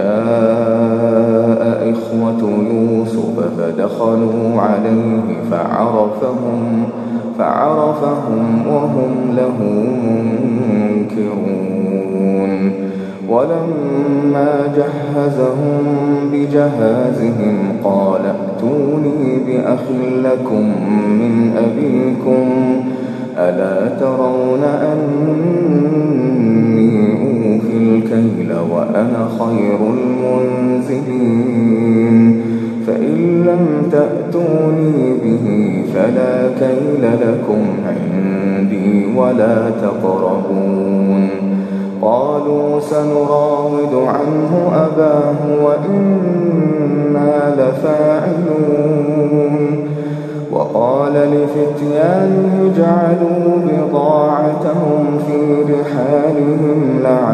وجاء إخوة يوسف فدخلوا عليه فعرفهم فعرفهم وهم له منكرون. ولما جهزهم بجهازهم قال ائتوني بأخ لكم من أبيكم ألا ترون أوفي الكيل وأنا خير المنزلين. فإن لم تأتوني به فلا كيل لكم عندي ولا تقربون. قالوا سنراود عنه أباه وإنا لفاعلون. وقال لفتيانه اجعلوا بضاعتهم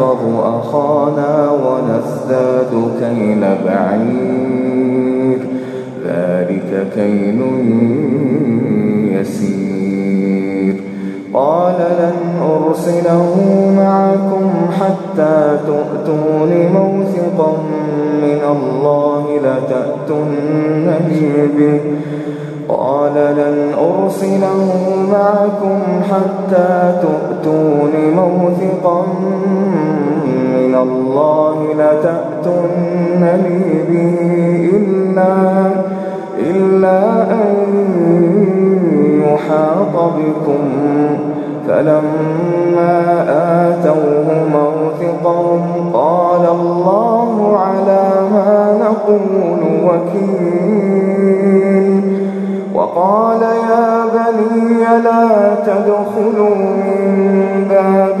ونحفظ أخانا ونزداد كيل بعير. ذلك كيل يسير. قال لن أرسله معكم حتى تؤتون موثقا من الله لتأتنني به. قال لن أرسله معكم حتى تؤتون موثقا من الله لتأتنني به إلا, إلا أن يحاط بكم. فلما آتوه موثقهم قال الله على ما نقول وكيل. وقال يا بني لا تدخلوا من باب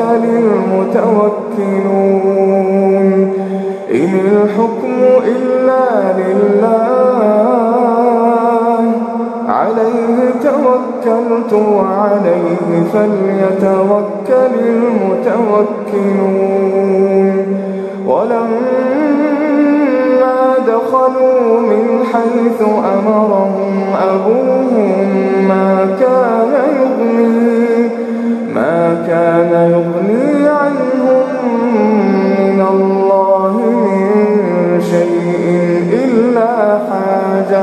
فليتوكل المتوكلون إن الحكم إلا لله. عليه توكلت وعليه فليتوكل المتوكلون. ولما دخلوا من حيث أمرهم أبوهم ما كان يغني كان يغني عنهم من الله من شيء إلا حاجة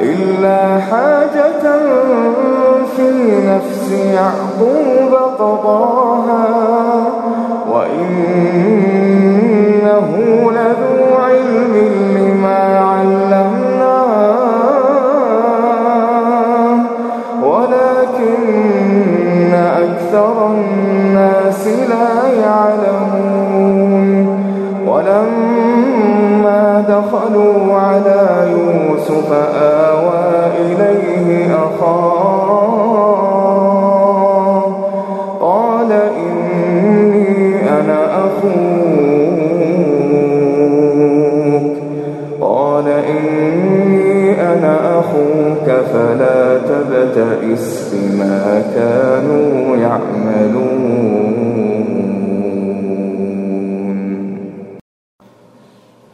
إلا حاجة في نفس يعقوب قضاها.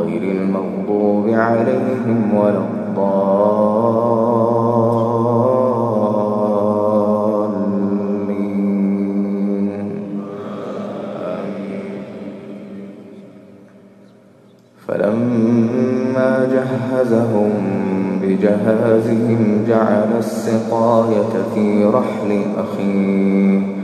غير المغضوب عليهم ولا الضالين. فلما جهزهم بجهازهم جعل السقاية في رحل أخيه.